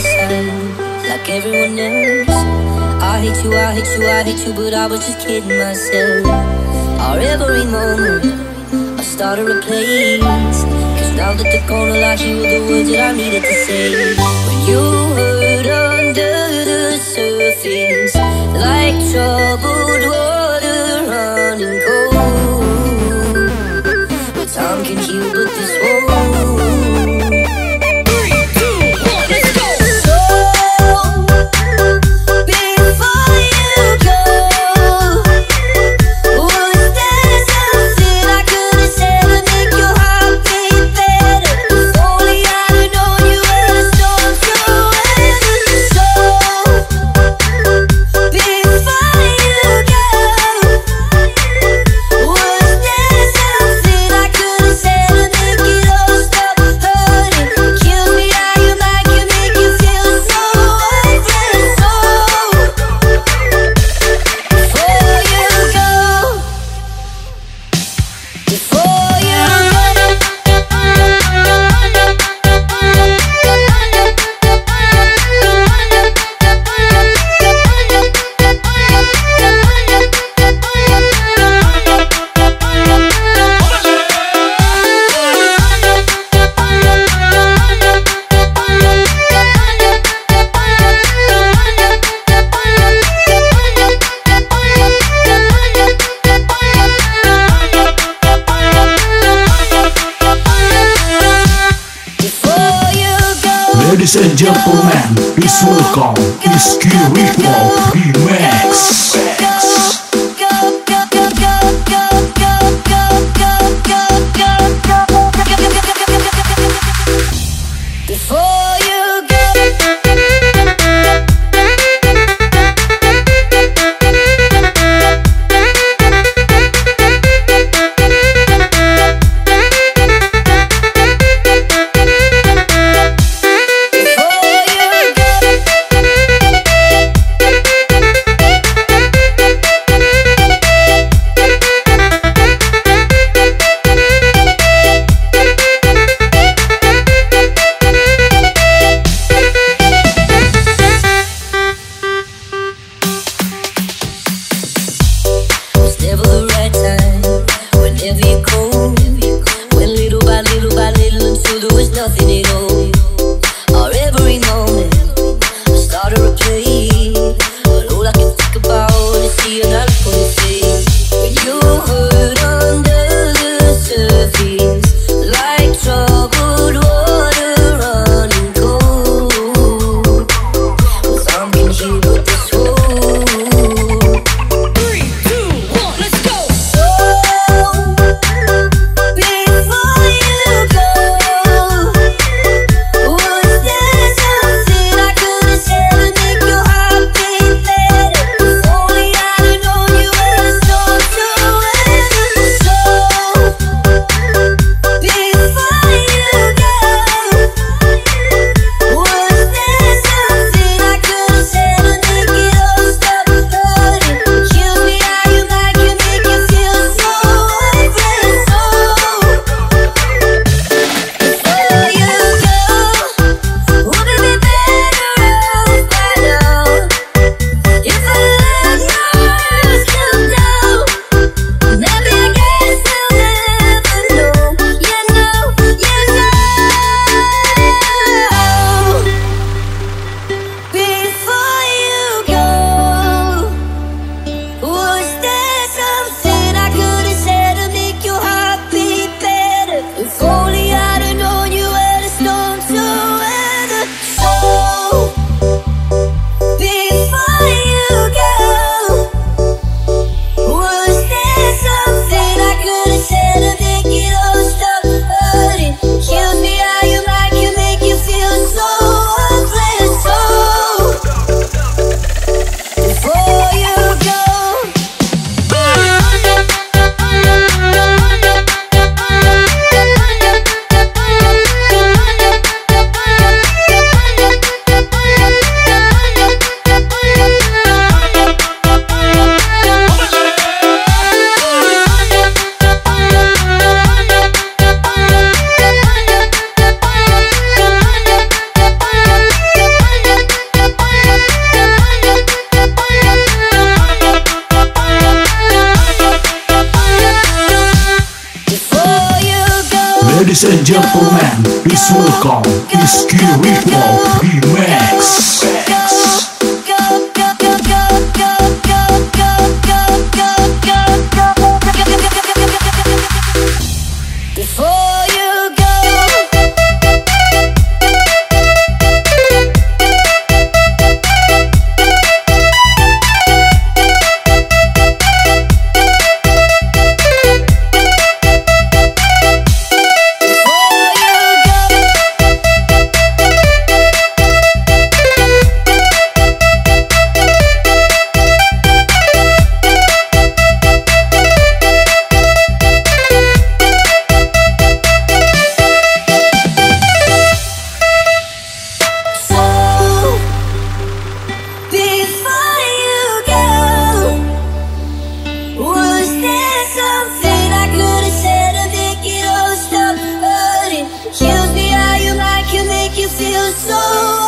side, like everyone else. I hate you, I hate you, I hate you, but I was just kidding myself. Our every moment, I started a place. Cause now that they're gonna you were the words that I needed to say. When you hurt under the surface, like troubled you Ladies and gentlemen, please welcome Iski Ritual Remix. Ladies and gentlemen, please welcome Iski Ritual Remix. Oh.